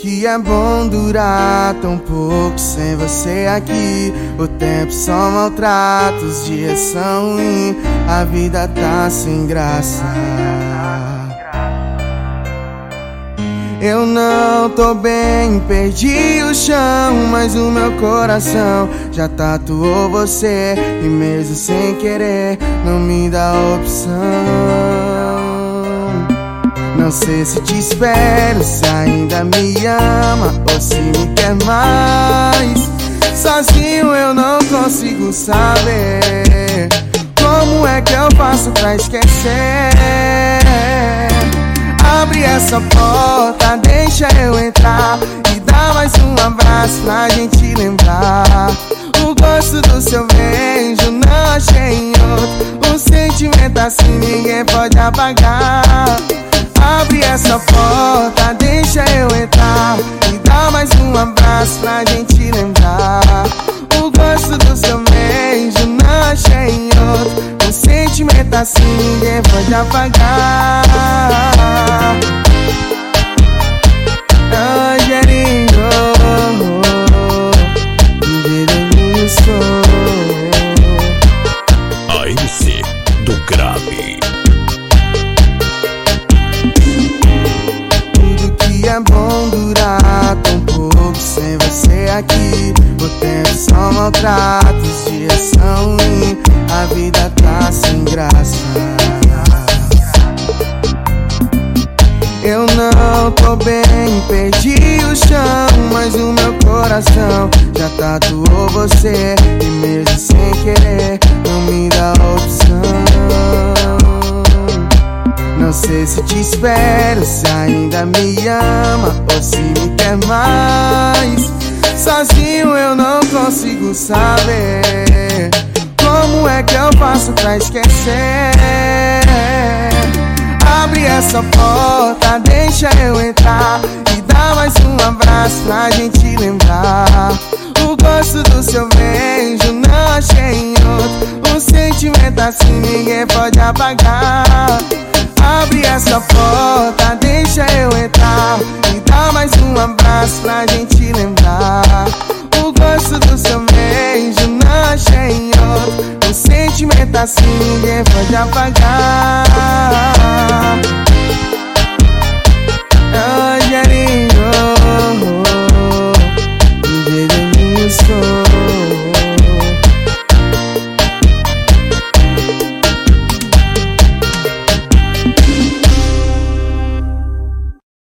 que é bom durar tão pouco sem você aqui. O tempo só maltrata, os dias são ruins, a vida tá sem graça. Eu não tô bem, perdi o chão, mas o meu coração já tatuou você. E mesmo sem querer, não me dá opção. Não sei se te espero, se ainda me ama ou se me quer mais. Sozinho eu não consigo saber como é que eu faço pra esquecer. Abre essa porta, deixa eu entrar E dá mais um abraço pra gente lembrar O gosto do seu beijo não achei em outro Um sentimento assim ninguém pode apagar essa porta, deixa eu entrar. E dá mais um abraço pra gente lembrar. O gosto do seu beijo não achei em outro. Um sentimento assim ninguém pode apagar é só maltrata, os dias são ruins, a vida tá sem graça. Eu não tô bem, perdi o chão, mas o meu coração já tatuou você. E mesmo sem querer, não me dá opção. Não sei se te espero, se ainda me ama ou se me quer mais. Sozinho eu não consigo saber como é que eu faço pra esquecer. Abre essa porta, deixa eu entrar e dá mais um abraço pra gente lembrar. O gosto do seu beijo não achei em outro. Um sentimento assim ninguém pode apagar. Abre essa porta, deixa eu entrar beijo não achei em outro